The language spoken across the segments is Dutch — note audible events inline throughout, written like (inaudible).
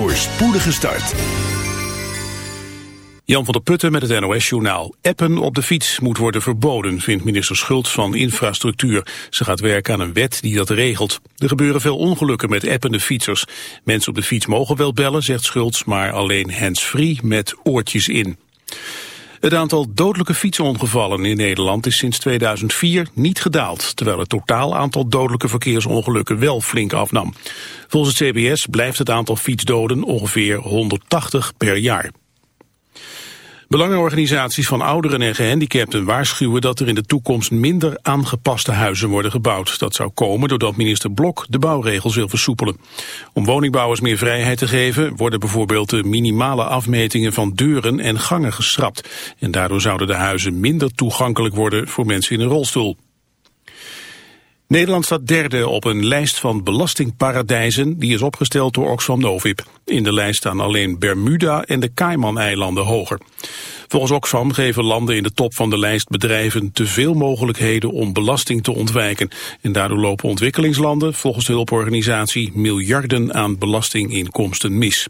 voor spoedige start. Jan van der Putten met het NOS-journaal. Appen op de fiets moet worden verboden, vindt minister Schultz van Infrastructuur. Ze gaat werken aan een wet die dat regelt. Er gebeuren veel ongelukken met appende fietsers. Mensen op de fiets mogen wel bellen, zegt Schultz, maar alleen hands-free met oortjes in. Het aantal dodelijke fietsongevallen in Nederland is sinds 2004 niet gedaald, terwijl het totaal aantal dodelijke verkeersongelukken wel flink afnam. Volgens het CBS blijft het aantal fietsdoden ongeveer 180 per jaar. Belangenorganisaties van ouderen en gehandicapten waarschuwen dat er in de toekomst minder aangepaste huizen worden gebouwd. Dat zou komen doordat minister Blok de bouwregels wil versoepelen. Om woningbouwers meer vrijheid te geven worden bijvoorbeeld de minimale afmetingen van deuren en gangen geschrapt. En daardoor zouden de huizen minder toegankelijk worden voor mensen in een rolstoel. Nederland staat derde op een lijst van belastingparadijzen die is opgesteld door Oxfam Novib. In de lijst staan alleen Bermuda en de Cayman-eilanden hoger. Volgens Oxfam geven landen in de top van de lijst bedrijven te veel mogelijkheden om belasting te ontwijken. En daardoor lopen ontwikkelingslanden volgens de hulporganisatie miljarden aan belastinginkomsten mis.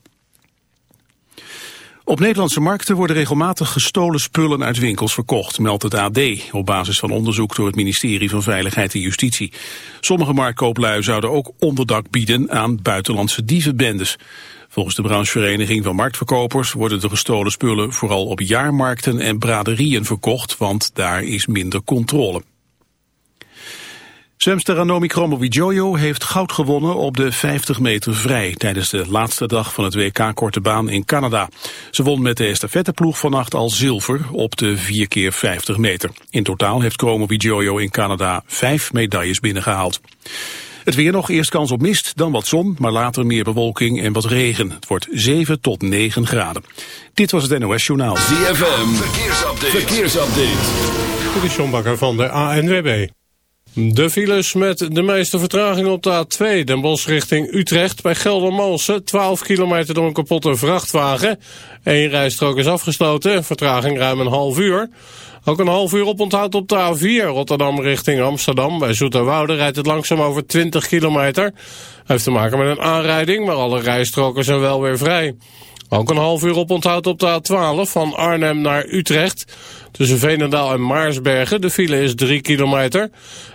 Op Nederlandse markten worden regelmatig gestolen spullen uit winkels verkocht, meldt het AD, op basis van onderzoek door het ministerie van Veiligheid en Justitie. Sommige marktkooplui zouden ook onderdak bieden aan buitenlandse dievenbendes. Volgens de branchevereniging van marktverkopers worden de gestolen spullen vooral op jaarmarkten en braderieën verkocht, want daar is minder controle. Zwemster Anomi Kromowidjojo heeft goud gewonnen op de 50 meter vrij tijdens de laatste dag van het WK Korte Baan in Canada. Ze won met de estafetteploeg vannacht al zilver op de 4 keer 50 meter. In totaal heeft Kromowidjojo in Canada vijf medailles binnengehaald. Het weer nog, eerst kans op mist, dan wat zon, maar later meer bewolking en wat regen. Het wordt 7 tot 9 graden. Dit was het NOS Journaal. ZFM, verkeersupdate. verkeersupdate. Dit is John Bakker van de ANWB. De files met de meeste vertraging op de A2, Den Bosch richting Utrecht. Bij Geldermalsen, 12 kilometer door een kapotte vrachtwagen. Eén rijstrook is afgesloten, vertraging ruim een half uur. Ook een half uur op onthoud op de A4, Rotterdam richting Amsterdam. Bij Zoeterwoude rijdt het langzaam over 20 kilometer. Heeft te maken met een aanrijding, maar alle rijstroken zijn wel weer vrij. Ook een half uur op onthoud op de A12 van Arnhem naar Utrecht. Tussen Veenendaal en Maarsbergen. De file is 3 kilometer.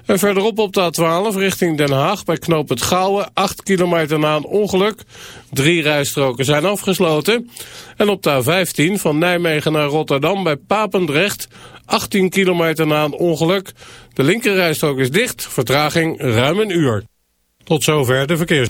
En verderop op de A12 richting Den Haag bij Knoop het Gouwen. 8 kilometer na een ongeluk. Drie rijstroken zijn afgesloten. En op de A15 van Nijmegen naar Rotterdam bij Papendrecht. 18 kilometer na een ongeluk. De linkerrijstrook is dicht. Vertraging ruim een uur. Tot zover de verkeers.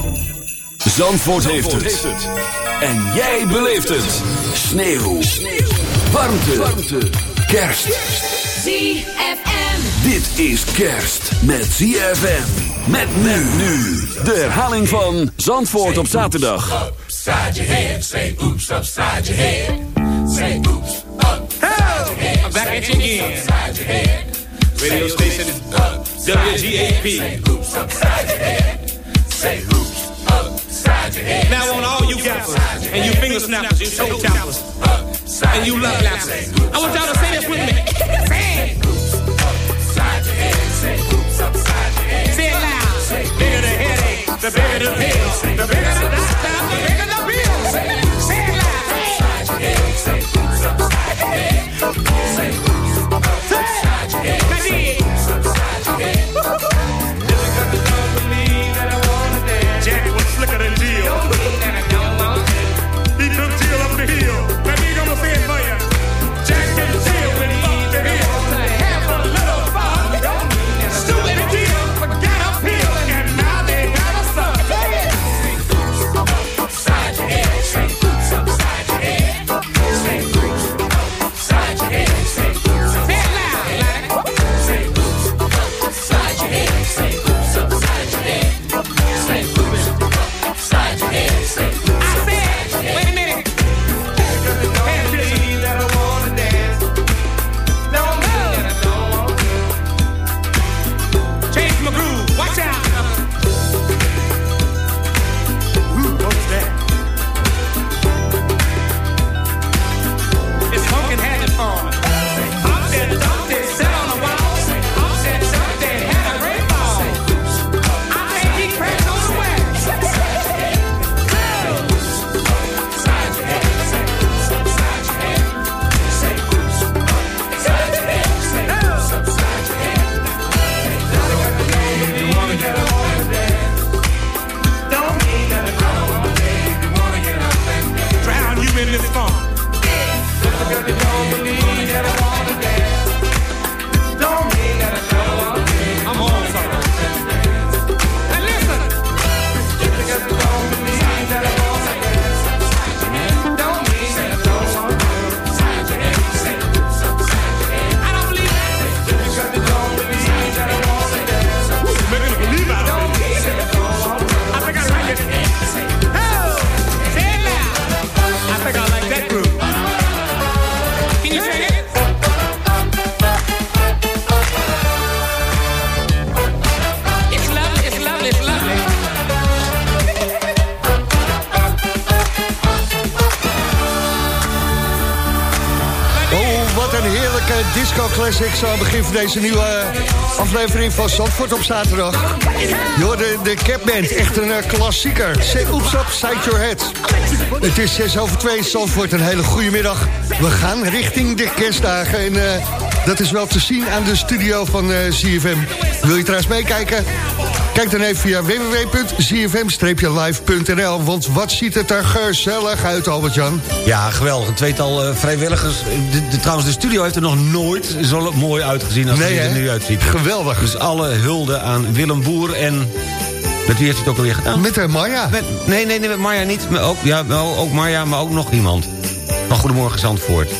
Zandvoort, heeft, het. En jij beleeft het. Sneeuw. Sneeuw. Warmte. Warmte. Kerst. ZFM. Dit is kerst met ZFM. Met men nu. De herhaling van Zandvoort op zaterdag. upside your head. Say oops upside your head. Say oops upside your head. I'm back at you again. Upside your head. Radio station is Say WGAP. oops upside your head. Say oops upside your head. Now on all you gappers and you finger snappers, you toe tappers, and you love lappers. I want y'all to say this with me. Say it. Say it loud. Bigger the headache, the bigger the pill. The bigger the classics aan het begin van deze nieuwe eh, aflevering van Zandvoort op zaterdag. Je hoorde de Capband, echt een eh, klassieker. Oops Up, Side Your Head. Het is 6 over 2, Zandvoort, een hele goede middag. We gaan richting de kerstdagen en eh, dat is wel te zien aan de studio van eh CFM. Wil je trouwens meekijken? Kijk dan even via www.cfm-live.nl, want wat ziet het er gezellig uit, Albert-Jan. Ja, geweldig. Een tweetal eh, vrijwilligers. De, de- trouwens, de studio heeft er nog nooit zo mooi uitgezien als Nee, het er nu uitziet. Geweldig. Dus alle hulde aan Willem Boer en... Met wie heeft het ook alweer gedaan? Met de Maya. Met- nee, nee, nee, met Marja niet. Maar ook, ja, ook Marja, maar ook nog iemand. Van Goedemorgen Zandvoort.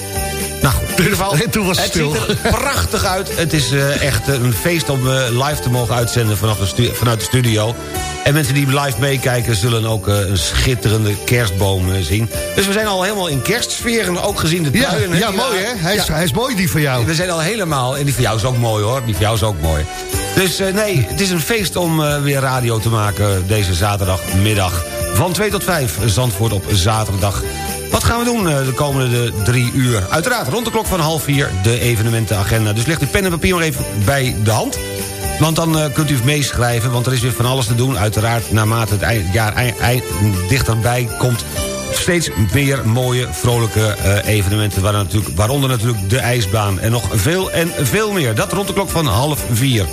Nou goed, in ieder geval, En toen was het stil. ziet er prachtig uit. Het is eh, echt eh, een feest om eh, live te mogen uitzenden vanaf de vanuit de studio. En mensen die live meekijken zullen ook een schitterende kerstboom zien. Dus we zijn al helemaal in kerstsfeer en ook gezien de Ja, tuin. hè, ja mooi hè? Hij is, Ja. hij is mooi die van jou. We zijn al helemaal... En die van jou is ook mooi hoor. Die van jou is ook mooi. Dus nee, het is een feest om weer radio te maken deze zaterdagmiddag. Van 2 tot 5, Zandvoort op zaterdag. Wat gaan we doen eh, de komende de drie uur? Uiteraard rond de klok van half vier de evenementenagenda. Dus leg uw pen en papier maar even bij de hand. Want dan eh, kunt u meeschrijven, want er is weer van alles te doen. Uiteraard, naarmate het jaar dichterbij komt... steeds meer mooie, vrolijke eh, evenementen... Waar natuurlijk, waaronder natuurlijk de ijsbaan en nog veel en veel meer. Dat rond de klok van half vier.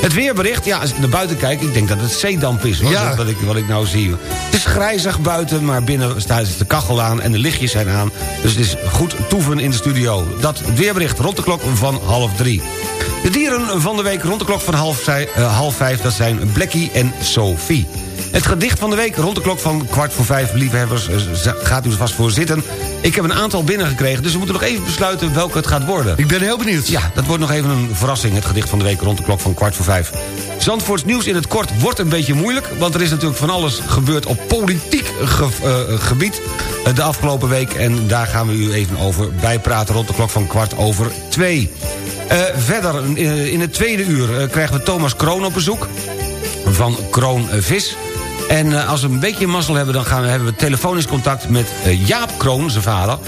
Het weerbericht, ja, als ik naar buiten kijk... ik denk dat het zeedamp is, hoor, Ja. dat- wat, ik, wat ik nou zie. Het is grijzig buiten, maar binnen staat de kachel aan... en de lichtjes zijn aan, dus het is goed toeven in de studio. Dat weerbericht rond de klok van half drie. De dieren van de week rond de klok van half, eh, half vijf... dat zijn Blackie en Sophie. Het gedicht van de week rond de klok van kwart voor vijf... liefhebbers, eh, gaat u er vast voor zitten. Ik heb een aantal binnengekregen, dus we moeten nog even besluiten... welke het gaat worden. Ik ben heel benieuwd. Ja, dat wordt nog even een verrassing, het gedicht van de week rond de klok van kwart voor vijf. Zandvoorts nieuws in het kort wordt een beetje moeilijk... want er is natuurlijk van alles gebeurd op politiek ge- eh, gebied eh, de afgelopen week... en daar gaan we u even over bijpraten rond de klok van kwart over twee. Verder, in het tweede uur krijgen we Thomas Kroon op bezoek van Kroon Vis... En eh, als we een beetje mazzel hebben, dan gaan we, hebben we telefonisch contact met eh, Jaap Kroon, zijn vader.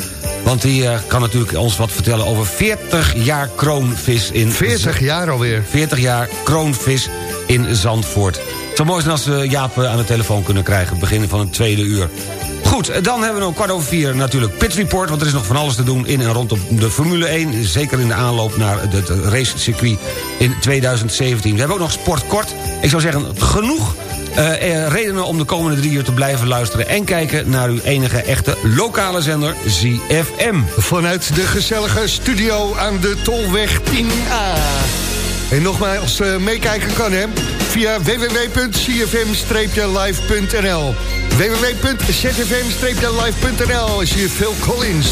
Want die eh, kan natuurlijk ons wat vertellen over 40 jaar kroonvis in... 40 jaar alweer. 40 jaar kroonvis in Zandvoort. Het zou mooi zijn als we Jaap aan de telefoon kunnen krijgen... begin van het tweede uur. Goed, dan hebben we nog kwart over vier natuurlijk Pit Report... want er is nog van alles te doen in en rondom de Formule 1... zeker in de aanloop naar het racecircuit in 2017. We hebben ook nog Sport Kort. Ik zou zeggen, genoeg eh, redenen om de komende drie uur te blijven luisteren... en kijken naar uw enige echte lokale zender ZFM. Vanuit de gezellige studio aan de Tolweg 10A. En nogmaals, eh, meekijken kan hè, via www.cfm-live.nl www.zfm-live.nl is hier Phil Collins.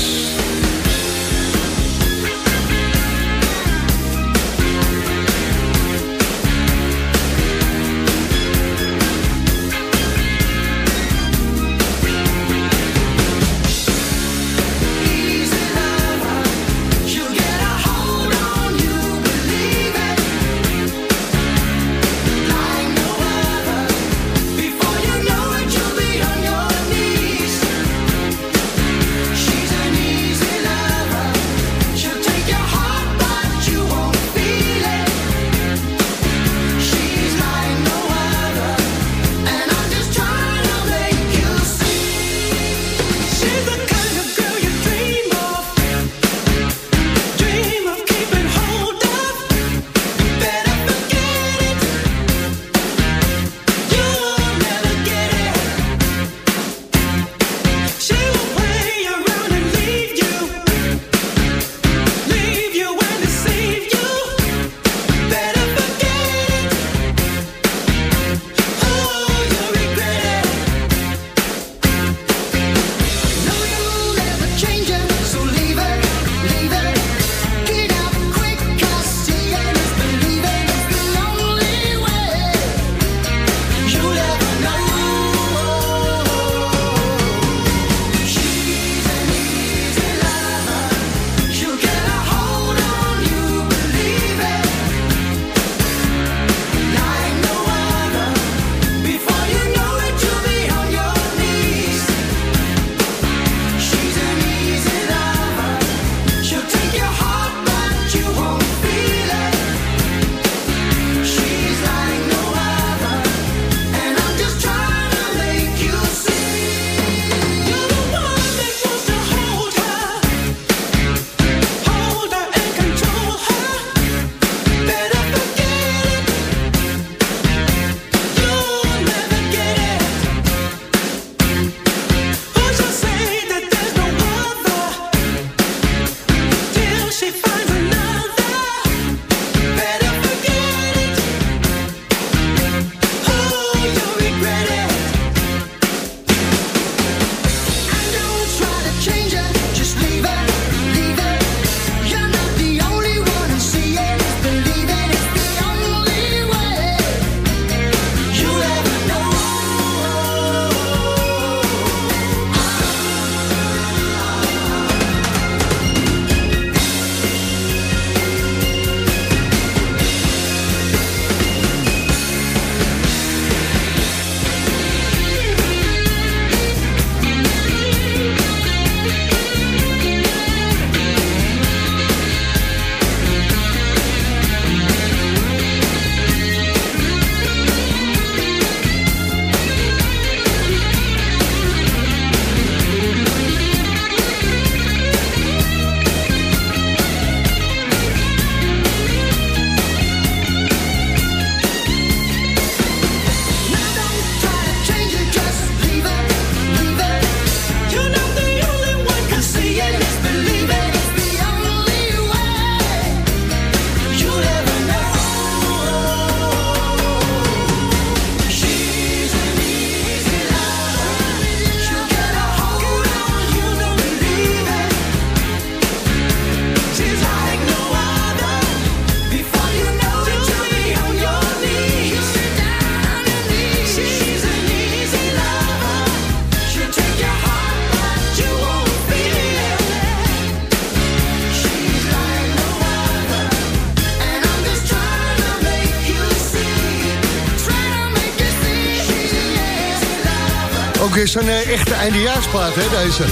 Weer zo'n eh, echte eindejaarsplaat, hè, deze.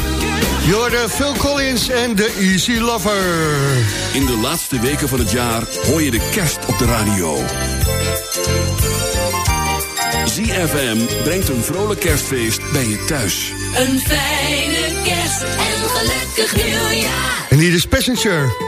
Jorden Phil Collins en The Easy Lover. In de laatste weken van het jaar hoor je de kerst op de radio. ZFM brengt een vrolijk kerstfeest bij je thuis. Een fijne kerst en gelukkig nieuwjaar. En hier is Passenger.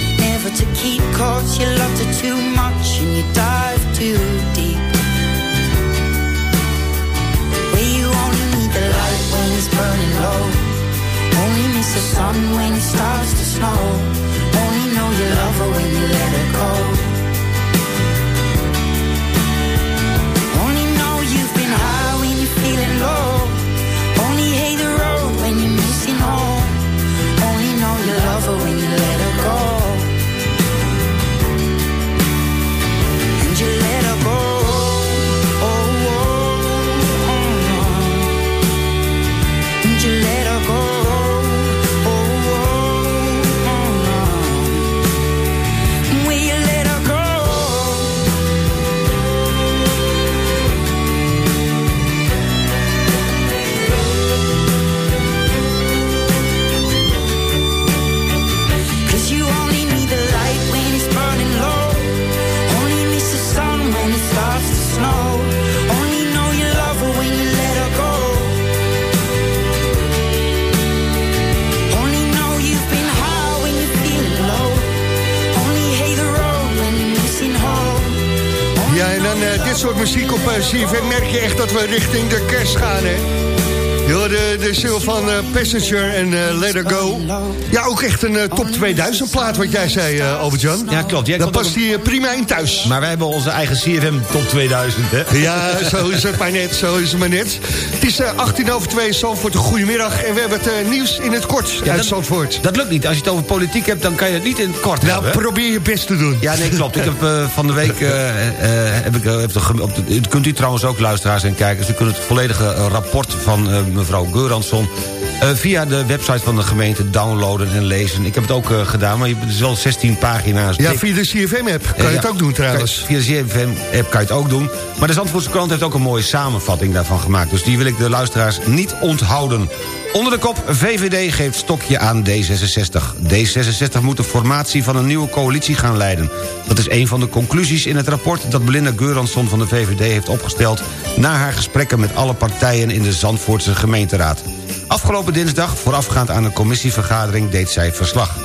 never to keep. Cause you loved her too much and you dive too deep. Where you only need the light when it's burning low. Only miss the sun when it starts to snow. Only know you love her when you let her go. Soort muziek op eh, CFM merk je echt dat we richting de kerst gaan, hè? Yo, de, de ziel van eh, Passenger en Let Her Go. Ja, ook echt een eh, top 2000 plaat wat jij zei, Albert-Jan. Ja, klopt. Jij Dat past hier prima in thuis. Maar wij hebben onze eigen CFM Top 2000, hè? Ja, zo is het maar net, zo is het maar net. Het is eh, 18 over 2, Zandvoort, een goede middag. En we hebben het nieuws in het kort uit dat- Zandvoort. Dat lukt niet. Als je het over politiek hebt, dan kan je het niet in het kort Nou, hebben. probeer je best te doen. Ja, nee, klopt. Ik heb van de week... heb ik, heb de op de, kunt u trouwens ook, luisteraars en kijkers... u kunt het volledige rapport van mevrouw Geuransson... eh, via de website van de gemeente downloaden en lezen. Ik heb het ook eh, gedaan, maar je- het is wel 16 pagina's Ja, via de CFM-app kan je Eh, het ook doen trouwens. Via de CFM-app kan je het ook doen. Maar de Zandvoortse krant heeft ook een mooie samenvatting daarvan gemaakt. Dus die wil ik de luisteraars niet onthouden. Onder de kop VVD geeft stokje aan D66. D66 moet de formatie van een nieuwe coalitie gaan leiden. Dat is een van de conclusies in het rapport... dat Belinda Geuransson van de VVD heeft opgesteld... na haar gesprekken met alle partijen in de Zandvoortse gemeenteraad. Afgelopen dinsdag, voorafgaand aan een commissievergadering, deed zij verslag.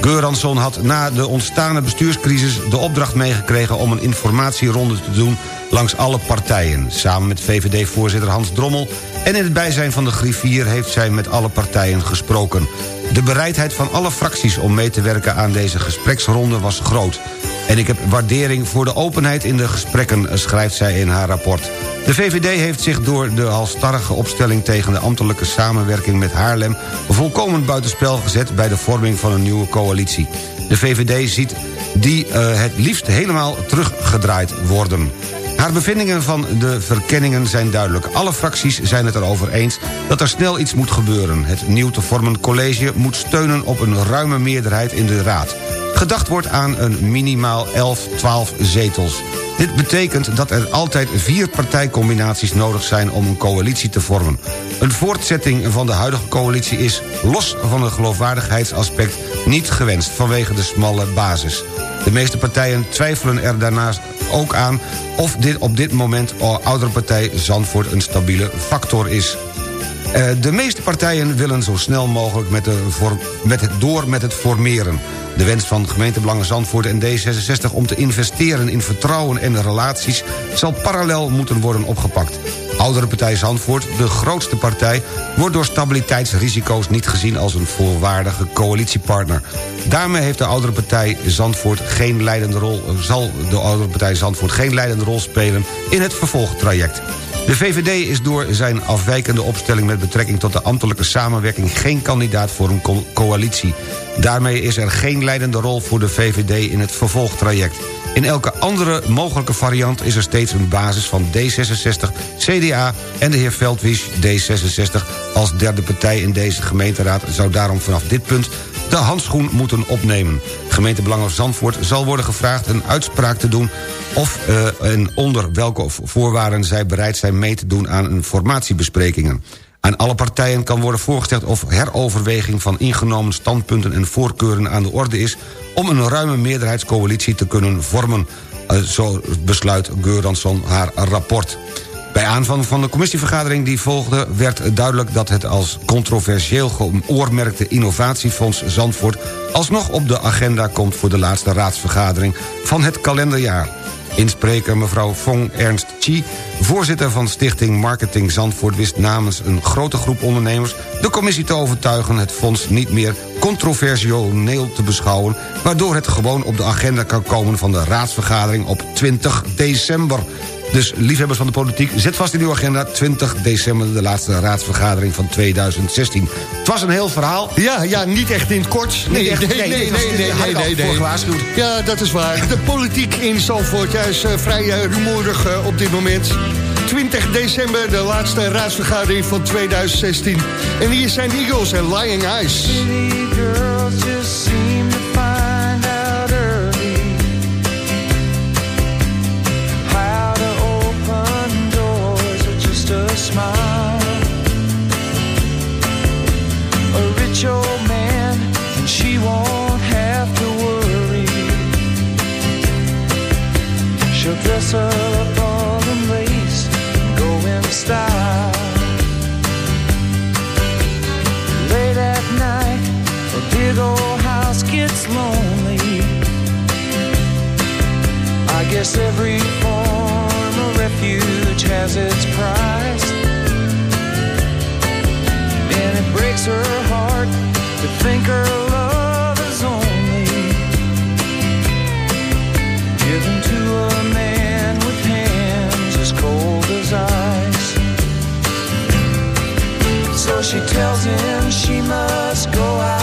Geuransson had na de ontstane bestuurscrisis de opdracht meegekregen... om een informatieronde te doen langs alle partijen. Samen met VVD-voorzitter Hans Drommel en in het bijzijn van de griffier... heeft zij met alle partijen gesproken. De bereidheid van alle fracties om mee te werken aan deze gespreksronde was groot. En ik heb waardering voor de openheid in de gesprekken, schrijft zij in haar rapport. De VVD heeft zich door de halstarrige opstelling tegen de ambtelijke samenwerking met Haarlem... volkomen buitenspel gezet bij de vorming van een nieuwe coalitie. De VVD ziet die eh, het liefst helemaal teruggedraaid worden. Haar bevindingen van de verkenningen zijn duidelijk. Alle fracties zijn het erover eens dat er snel iets moet gebeuren. Het nieuw te vormen college moet steunen op een ruime meerderheid in de Raad. Gedacht wordt aan een minimaal 11, 12 zetels. Dit betekent dat er altijd vier partijcombinaties nodig zijn om een coalitie te vormen. Een voortzetting van de huidige coalitie is, los van het geloofwaardigheidsaspect... niet gewenst vanwege de smalle basis. De meeste partijen twijfelen er daarnaast ook aan... of dit op dit moment oudere partij Zandvoort een stabiele factor is. Eh, De meeste partijen willen zo snel mogelijk met, de met het door met het formeren. De wens van gemeentebelangen Zandvoort en D66 om te investeren in vertrouwen en relaties... zal parallel moeten worden opgepakt. Oudere partij Zandvoort, de grootste partij... wordt door stabiliteitsrisico's niet gezien als een volwaardige coalitiepartner. Daarmee heeft de oudere partij Zandvoort geen leidende rol... zal de oudere partij Zandvoort geen leidende rol spelen in het vervolgtraject. De VVD is door zijn afwijkende opstelling met betrekking tot de ambtelijke samenwerking geen kandidaat voor een co- coalitie. Daarmee is er geen leidende rol voor de VVD in het vervolgtraject. In elke andere mogelijke variant is er steeds een basis van D66, CDA en de heer Veldwisch D66 als derde partij in deze gemeenteraad zou daarom vanaf dit punt de handschoen moeten opnemen. Gemeentebelangen Zandvoort zal worden gevraagd een uitspraak te doen... of eh, en onder welke voorwaarden zij bereid zijn mee te doen aan een formatiebesprekingen. Aan alle partijen kan worden voorgesteld of heroverweging van ingenomen standpunten en voorkeuren aan de orde is... om een ruime meerderheidscoalitie te kunnen vormen. Eh, zo besluit Geuransson haar rapport. Bij aanvang van de commissievergadering die volgde... werd duidelijk dat het als controversieel geoormerkte innovatiefonds Zandvoort... alsnog op de agenda komt voor de laatste raadsvergadering van het kalenderjaar. Inspreker mevrouw Fong Ernst Chi, voorzitter van Stichting Marketing Zandvoort... wist namens een grote groep ondernemers de commissie te overtuigen... het fonds niet meer controversieel te beschouwen... waardoor het gewoon op de agenda kan komen van de raadsvergadering op 20 december... Dus liefhebbers van de politiek, zet vast in uw agenda... 20 december, de laatste raadsvergadering van 2016. Het was een heel verhaal. Ja, ja, niet echt in het kort. Nee, echt- nee, nee, nee, nee, nee, nee, nee, gewaarschuwd. Ja, dat is waar. De politiek in Zandvoort ja, is eh, vrij eh, rumoerig eh, op dit moment. 20 december, de laatste raadsvergadering van 2016. En hier zijn de Eagles en Lying Eyes. Smile. A rich old man, and she won't have to worry. She'll dress up all in lace, go in style. Late at night, a big old house gets lonely. I guess every form of refuge has its price. Breaks her heart to think her love is only given to a man with hands as cold as ice. So she tells him she must go out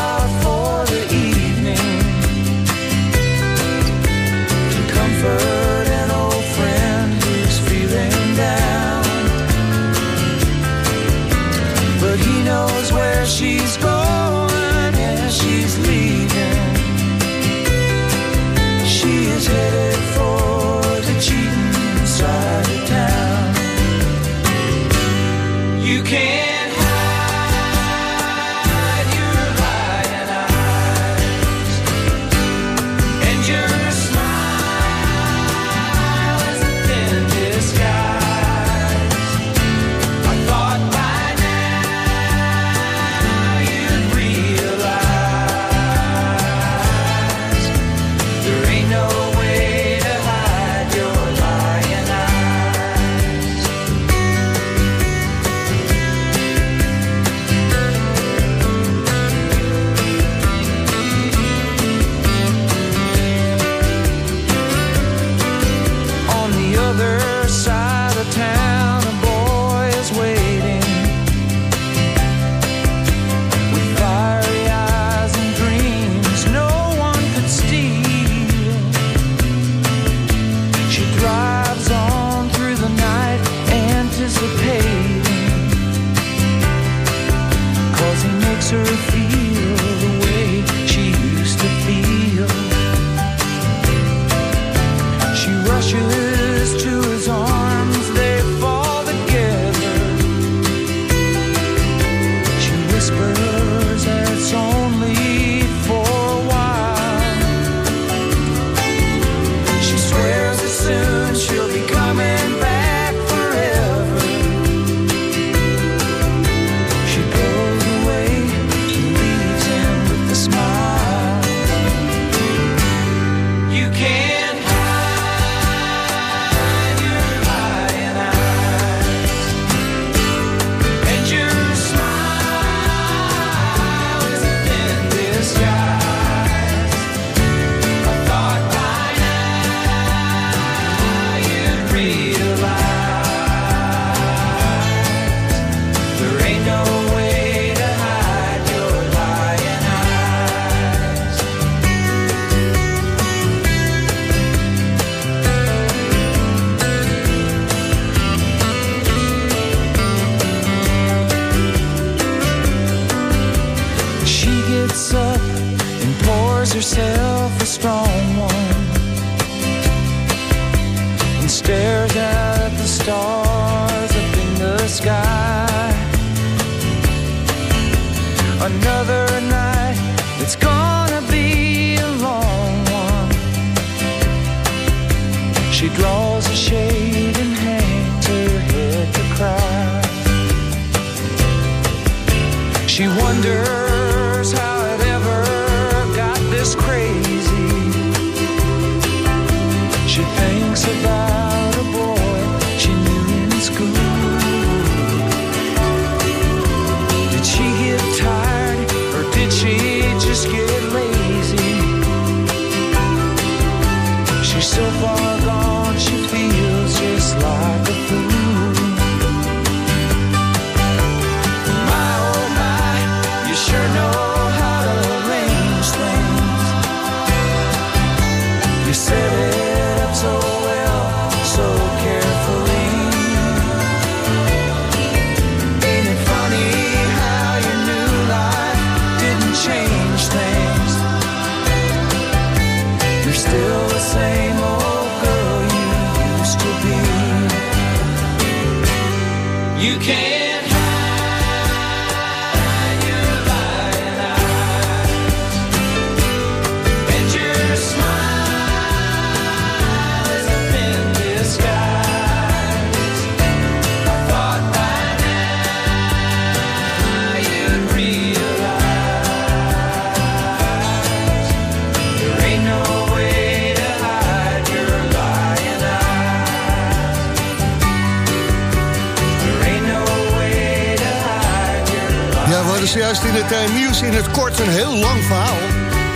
in het eh, nieuws in het kort een heel lang verhaal.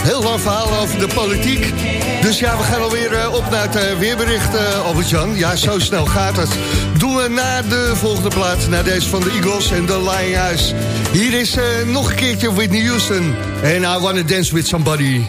Heel lang verhaal over de politiek. Dus ja, we gaan alweer eh, op naar het eh, weerbericht, Albert-Jan. Ja, zo snel gaat het. Doen we naar de volgende plaats, naar deze van de Eagles en de Lionhuis. House. Hier is nog een keertje Whitney Houston. En I Wanna Dance With Somebody.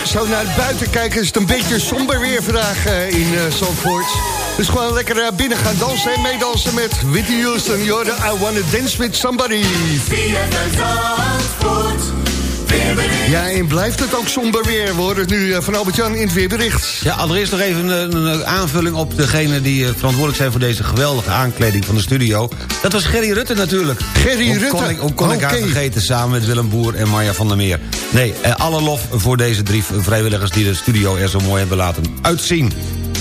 Als zo naar buiten kijk, is het een beetje somber weer vandaag eh, in eh Zandvoort. Dus gewoon lekker eh, binnen gaan dansen en meedansen met Whitney Houston. I Wanna Dance With Somebody. Ja, en blijft het ook somber weer. We horen het nu eh, van Albert-Jan in het weerbericht. Ja, allereerst nog even een, aanvulling op degene die eh, verantwoordelijk zijn... voor deze geweldige aankleding van de studio. Dat was Gerry Rutte natuurlijk. Gerry Rutte? Kon ik, hoe kon ik haar vergeten samen met Willem Boer en Marja van der Meer. Nee, eh, alle lof voor deze drie vrijwilligers... die de studio er zo mooi hebben laten uitzien.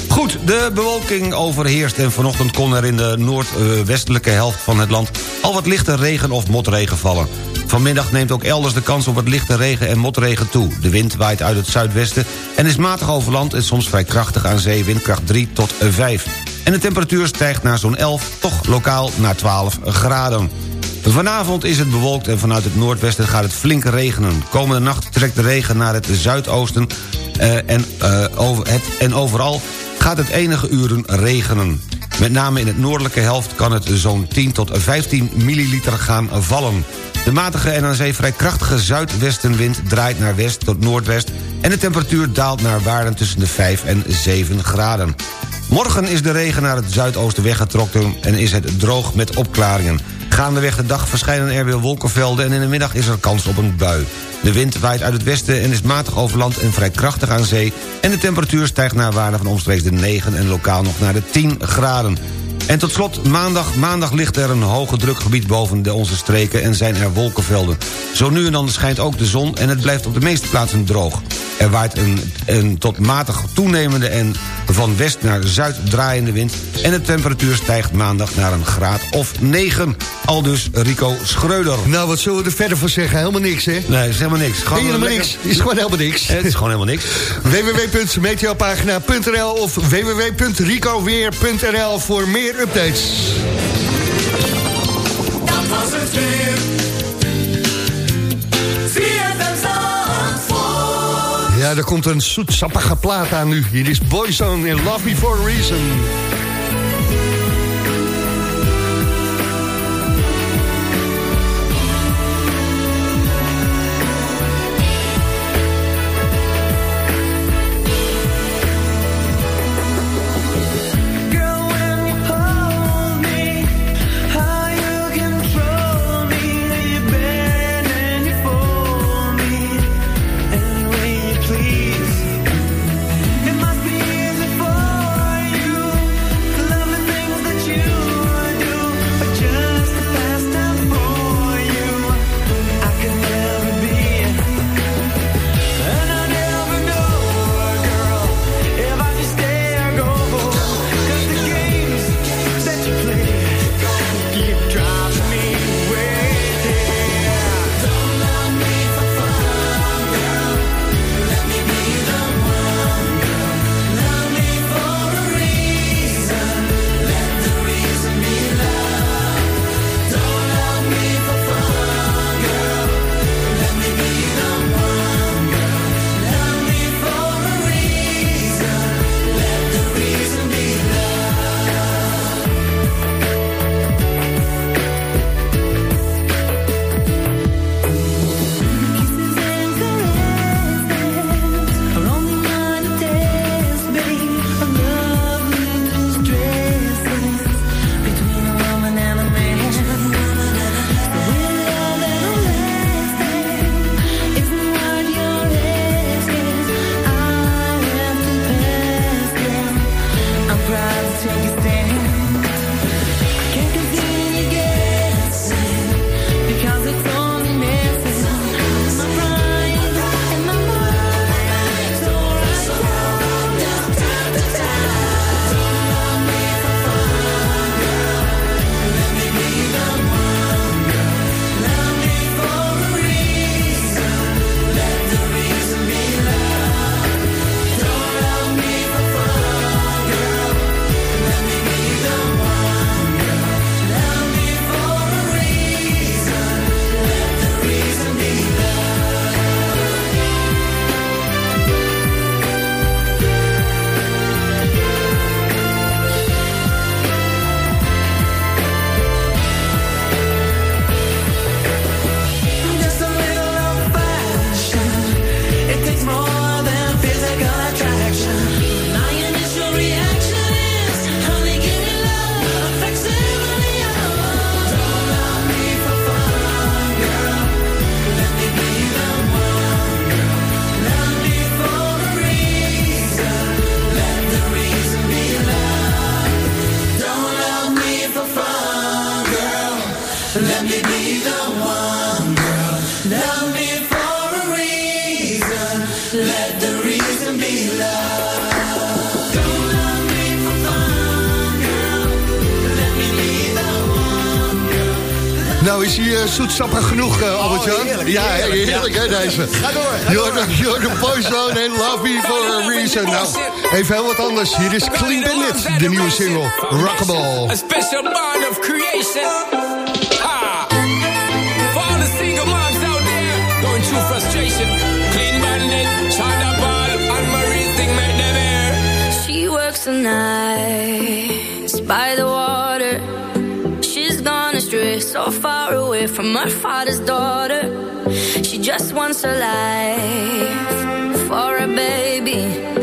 Goed, de bewolking overheerst en vanochtend kon er in de noordwestelijke helft van het land al wat lichte regen of motregen vallen. Vanmiddag neemt ook elders de kans op wat lichte regen en motregen toe. De wind waait uit het zuidwesten en is matig over land en soms vrij krachtig aan zee, windkracht 3 tot 5. En de temperatuur stijgt naar zo'n 11, toch lokaal naar 12 graden. Vanavond is het bewolkt en vanuit het noordwesten gaat het flink regenen. Komende nacht trekt de regen naar het zuidoosten eh, en, eh, over het, en overal gaat het enige uren regenen. Met name in het noordelijke helft kan het zo'n 10 tot 15 milliliter gaan vallen. De matige en aan zee vrij krachtige zuidwestenwind draait naar west tot noordwest... en de temperatuur daalt naar waarden tussen de 5 en 7 graden. Morgen is de regen naar het zuidoosten weggetrokken en is het droog met opklaringen. Gaandeweg de dag verschijnen er weer wolkenvelden... en in de middag is er kans op een bui. De wind waait uit het westen en is matig over land en vrij krachtig aan zee... en de temperatuur stijgt naar waarde van omstreeks de 9 en lokaal nog naar de 10 graden. En tot slot, maandag, maandag ligt er een hoge drukgebied boven onze streken... en zijn er wolkenvelden. Zo nu en dan schijnt ook de zon en het blijft op de meeste plaatsen droog. Er waait een, een tot matig toenemende en van west naar zuid draaiende wind... en de temperatuur stijgt maandag naar een graad of 9. Aldus Rico Schreuder. Nou, wat zullen we er verder van zeggen? Helemaal niks, hè? Nee, is helemaal niks. Gewoon helemaal lekker- niks. Is gewoon helemaal niks. Het is gewoon helemaal niks. (laughs) www.meteopagina.nl of www.ricoweer.nl voor meer updates. Dat was het weer. Ja, er komt een zoetsappige plaat aan nu. Hier is Boyzone in Love Me For A Reason. Zoetsappig genoeg, eh, Albert-Jan? Oh, heerlijk, ja, heerlijk, heerlijk, hè, deze. Ga door, you're the poison and love me for a reason. Nou, even heel wat anders. Hier is Clean Bandit, de nieuwe single, Rockable. A special bond of creation. For all the single moms out there going through frustration. Clean bandit, Shonda Ball, and Marie thing make them air. She works the nights by the water. She's gone astray, so far away from her father's daughter. She just wants her life for a baby.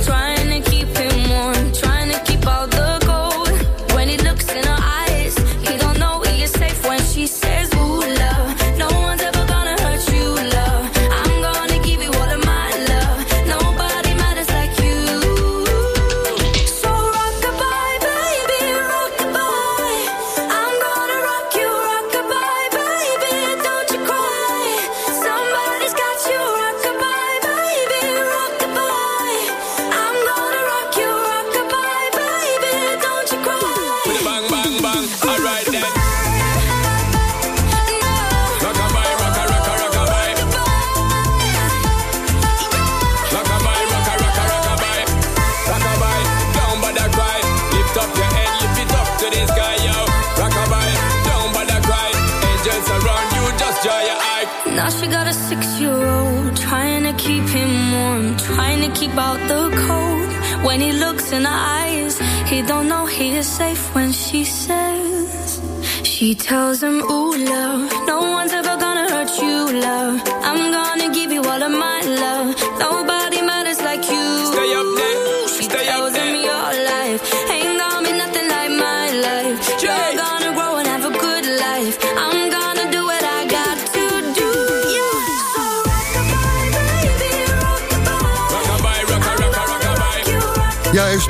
in her eyes, he don't know he is safe when she says. She tells him, "Ooh, love, no one's ever gonna hurt you, love. I'm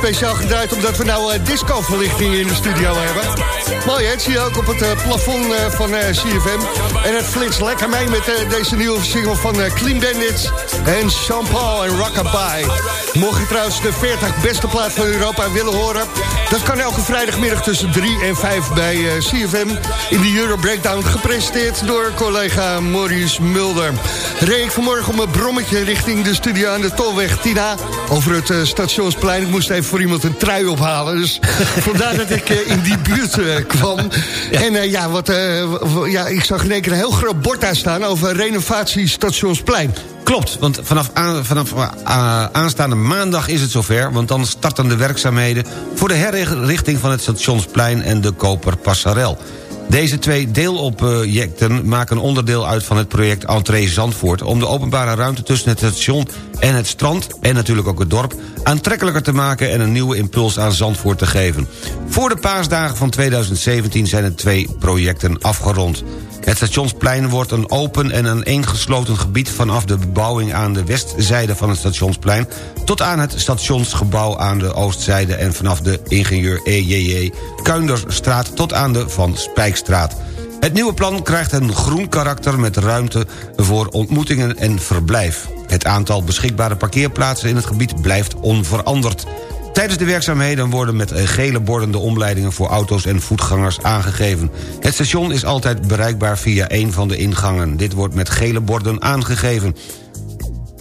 speciaal gedraaid omdat we nou eh, discoverlichting in de studio hebben. Mooi zie je ook op het eh, plafond eh, van CFM. En het flitst lekker mee met deze nieuwe single van Clean Bandits en Sean Paul en Rockabye. Mocht je trouwens de 40 beste plaat van Europa willen horen... dat kan elke vrijdagmiddag tussen 3 en 5 bij eh, CFM... in de Euro Breakdown gepresenteerd door collega Maurice Mulder. Reed ik vanmorgen op mijn brommetje richting de studio aan de Tolweg Tina... over het eh, stationsplein. Ik moest even voor iemand een trui ophalen. Dus (laughs) vandaar dat ik eh, in die buurt kwam. En ja, wat, ja, ik zag in één keer een heel groot bord daar staan... over renovatie stationsplein. Klopt, want vanaf, vanaf eh, aanstaande maandag is het zover... want dan starten de werkzaamheden voor de herrichting van het stationsplein... en de Koper Passarel. Deze twee deelobjecten maken onderdeel uit van het project Entree Zandvoort... om de openbare ruimte tussen het station en het strand... en natuurlijk ook het dorp, aantrekkelijker te maken... en een nieuwe impuls aan Zandvoort te geven. Voor de paasdagen van 2017 zijn de twee projecten afgerond. Het stationsplein wordt een open en aaneengesloten gebied... vanaf de bebouwing aan de westzijde van het stationsplein... tot aan het stationsgebouw aan de oostzijde... en vanaf de ingenieur EJJ Kuinderstraat tot aan de Van Spijkstraat. Het nieuwe plan krijgt een groen karakter met ruimte voor ontmoetingen en verblijf. Het aantal beschikbare parkeerplaatsen in het gebied blijft onveranderd. Tijdens de werkzaamheden worden met gele borden de omleidingen voor auto's en voetgangers aangegeven. Het station is altijd bereikbaar via een van de ingangen. Dit wordt met gele borden aangegeven.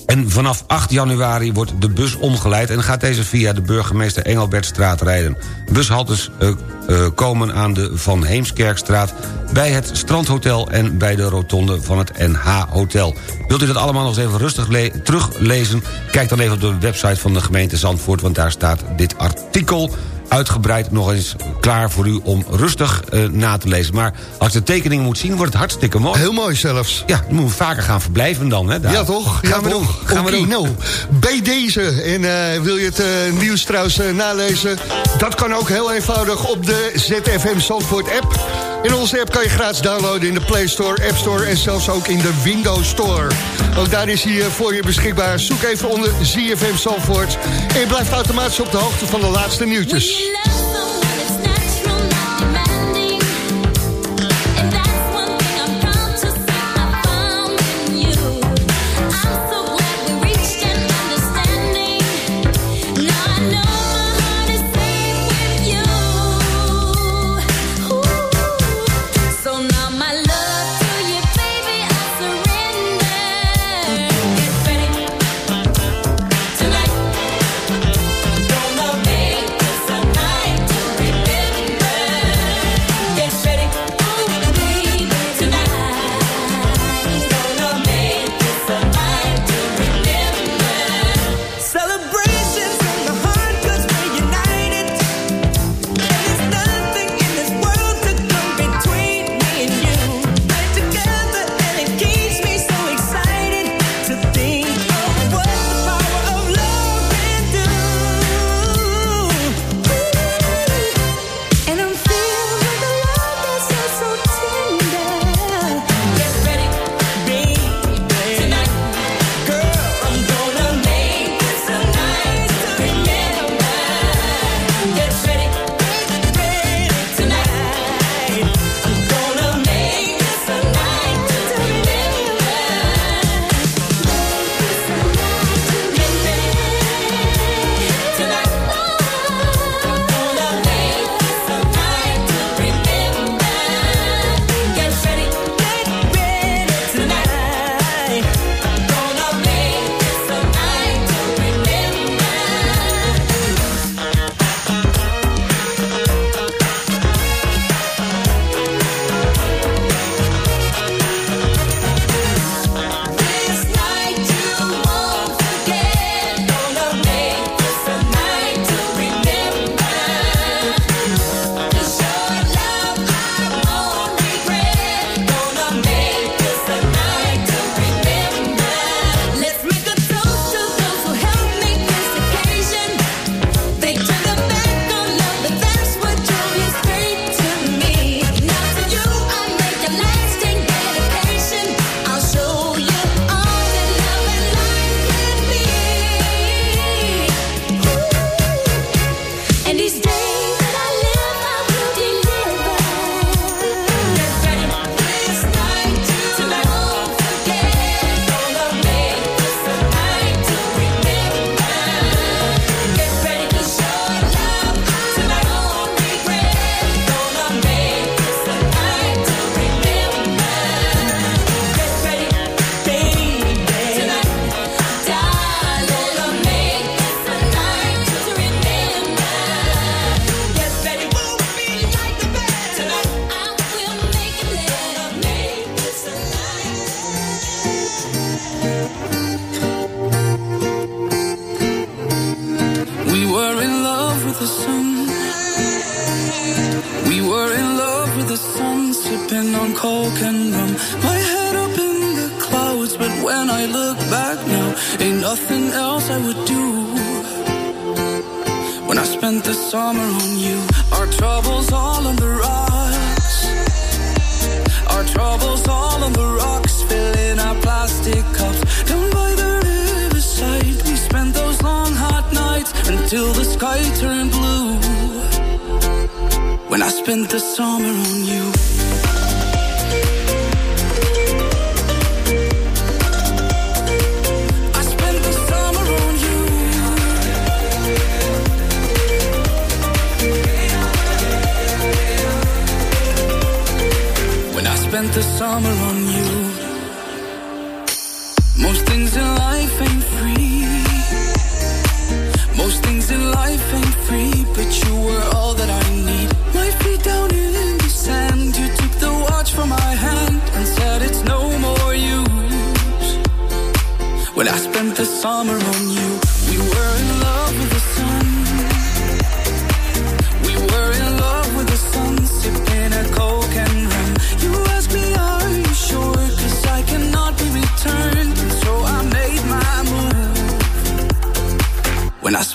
En vanaf 8 januari wordt de bus omgeleid... en gaat deze via de burgemeester Engelbertstraat rijden. Bushaltes uh, uh, komen aan de Van Heemskerkstraat... bij het Strandhotel en bij de rotonde van het NH Hotel. Wilt u dat allemaal nog eens even rustig teruglezen? Kijk dan even op de website van de gemeente Zandvoort... want daar staat dit artikel uitgebreid nog eens klaar voor u om rustig uh, na te lezen. Maar als je de tekeningen moet zien, wordt het hartstikke mooi. Heel mooi zelfs. Ja, dan moeten we vaker gaan verblijven dan, hè? Daar. Ja, toch? Gaan ja, we doen. toch? Gaan we doen. nou, bij deze. En uh, wil je het uh, nieuws trouwens nalezen? Dat kan ook heel eenvoudig op de ZFM Zandvoort app. In onze app kan je gratis downloaden in de Play Store, App Store... en zelfs ook in de Windows Store. Ook daar is hij voor je beschikbaar. Zoek even onder ZFM Zandvoort. En je blijft automatisch op de hoogte van de laatste nieuwtjes.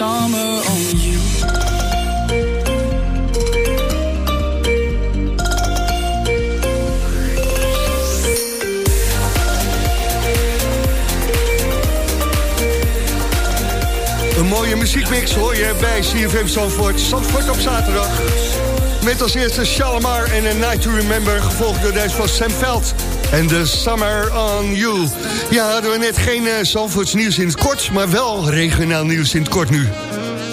Summer on you. Een mooie muziekmix hoor je bij CFM Zandvoort. Zandvoort op zaterdag. Met als eerste Shalimar en A Night to Remember. Gevolgd door deze van Sam Veld. En The Summer on You. Ja, hadden we net geen uh, Zandvoorts nieuws in het kort... maar wel regionaal nieuws in het kort nu.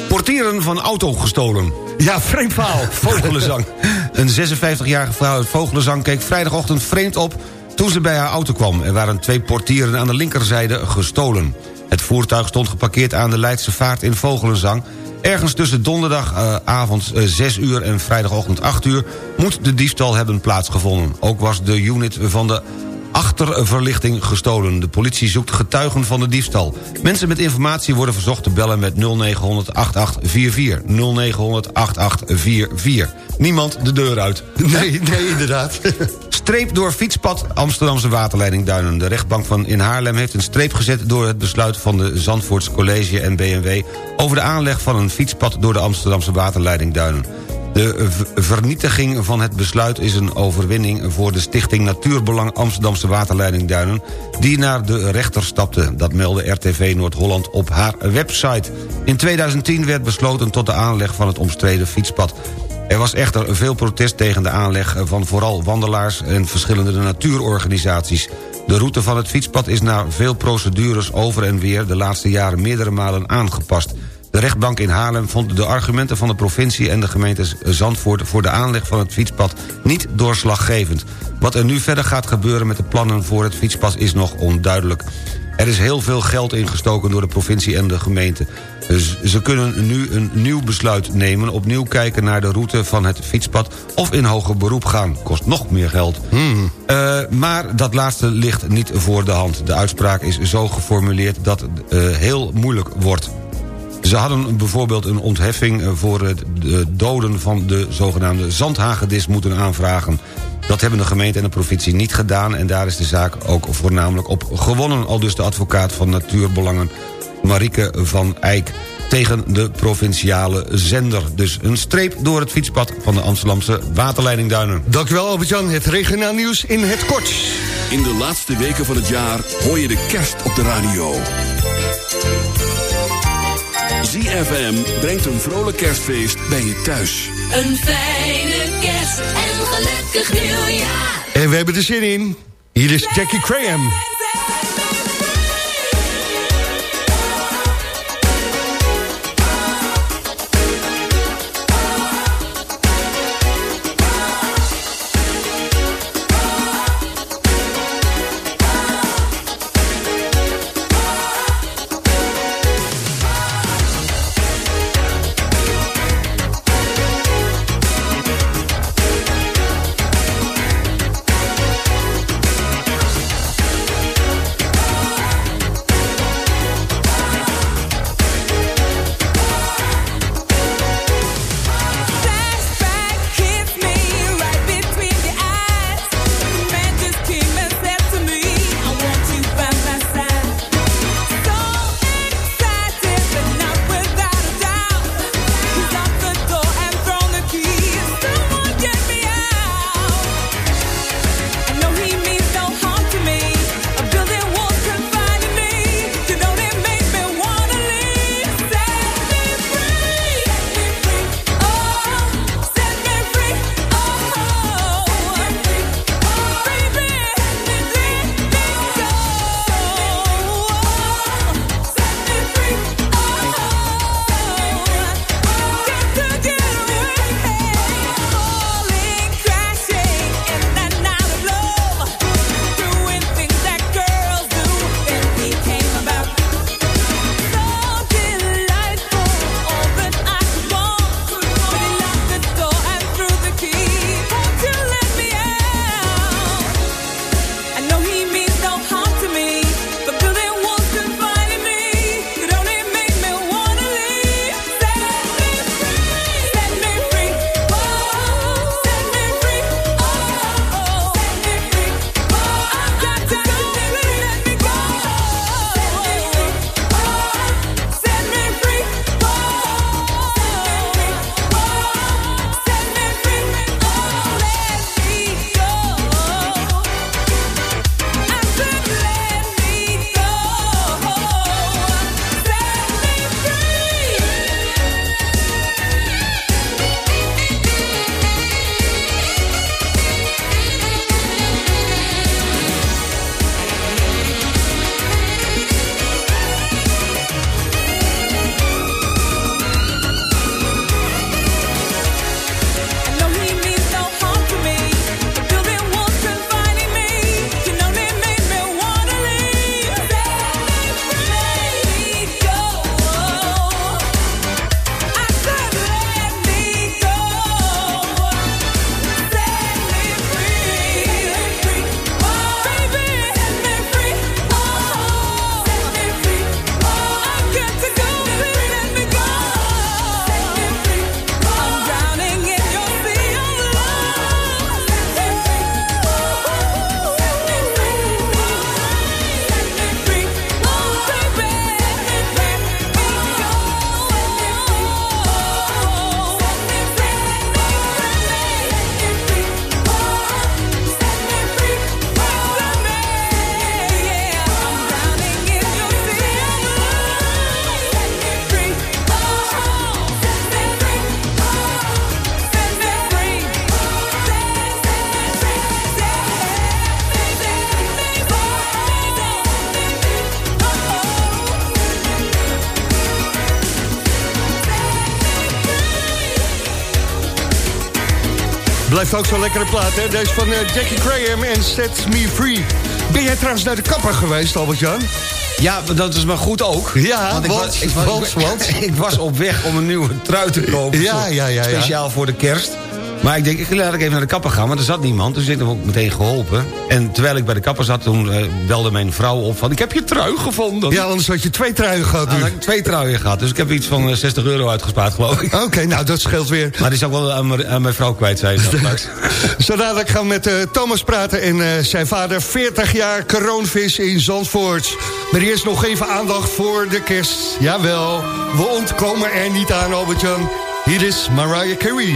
Portieren van auto gestolen. Ja, vreemd verhaal. (laughs) Vogelenzang. Een 56-jarige vrouw uit Vogelenzang keek vrijdagochtend vreemd op... toen ze bij haar auto kwam. Er waren twee portieren aan de linkerzijde gestolen. Het voertuig stond geparkeerd aan de Leidse Vaart in Vogelenzang. Ergens tussen donderdagavond eh, 6 uur en vrijdagochtend 8 uur... moet de diefstal hebben plaatsgevonden. Ook was de unit van de achterverlichting gestolen. De politie zoekt getuigen van de diefstal. Mensen met informatie worden verzocht te bellen met 0900 8844. 0900 8844. Niemand de deur uit. Nee, nee, inderdaad. (laughs) Streep door fietspad Amsterdamse waterleiding Duinen. De rechtbank van in Haarlem heeft een streep gezet... door het besluit van de Zandvoorts College en BMW... over de aanleg van een fietspad door de Amsterdamse waterleiding Duinen. De vernietiging van het besluit is een overwinning... voor de stichting Natuurbelang Amsterdamse waterleiding Duinen... die naar de rechter stapte. Dat meldde RTV Noord-Holland op haar website. In 2010 werd besloten tot de aanleg van het omstreden fietspad. Er was echter veel protest tegen de aanleg van vooral wandelaars... en verschillende natuurorganisaties. De route van het fietspad is na veel procedures over en weer... de laatste jaren meerdere malen aangepast. De rechtbank in Haarlem vond de argumenten van de provincie... en de gemeente Zandvoort voor de aanleg van het fietspad niet doorslaggevend. Wat er nu verder gaat gebeuren met de plannen voor het fietspad is nog onduidelijk. Er is heel veel geld ingestoken door de provincie en de gemeente. Dus ze kunnen nu een nieuw besluit nemen... opnieuw kijken naar de route van het fietspad... of in hoger beroep gaan. Kost nog meer geld. Eh, maar dat laatste ligt niet voor de hand. De uitspraak is zo geformuleerd dat het eh, heel moeilijk wordt. Ze hadden bijvoorbeeld een ontheffing eh, voor het de doden van de zogenaamde zandhagedis moeten aanvragen. Dat hebben de gemeente en de provincie niet gedaan... en daar is de zaak ook voornamelijk op gewonnen... al dus de advocaat van Natuurbelangen Marieke van Eyck tegen de provinciale zender. Dus een streep door het fietspad van de Amsterdamse waterleidingduinen. Dankjewel Albert-Jan, het regionaal nieuws in het kort. In de laatste weken van het jaar hoor je de kerst op de radio. ZFM brengt een vrolijk kerstfeest bij je thuis. Een fijne kerst en een gelukkig nieuwjaar. En we hebben er zin in. Hier is Jackie Graham. Blijft ook zo'n lekkere plaat, hè? Deze van eh, Jackie Graham en Set Me Free. Ben jij trouwens naar de kapper geweest, Albert-Jan? Ja, dat is maar goed ook. Ja, ik, want- was, ik, was, want- ik, want? ik was op weg om een nieuwe trui te kopen. Ja, ja, ja, ja. Speciaal voor de kerst. Maar ik denk, ik laat ik even naar de kapper gaan, want er zat niemand. Dus ik heb ook meteen geholpen. En terwijl ik bij de kapper zat, toen eh, belde mijn vrouw op van... ik heb je trui gevonden. Ja, anders had je twee truien gehad Nou, nu. ik twee truien gehad. Dus ik heb iets van eh, 60 euro uitgespaard, geloof ik. Oké, nou dat scheelt weer. Maar die zou ik wel aan mijn, aan mijn vrouw kwijt zijn. (laughs) Zo dadelijk gaan we met eh, Thomas praten en eh, zijn vader 40 jaar kroonvis in Zandvoort. Maar eerst nog even aandacht voor de kerst. Jawel, we ontkomen er niet aan, Albert-Jan. Hier is Mariah Carey.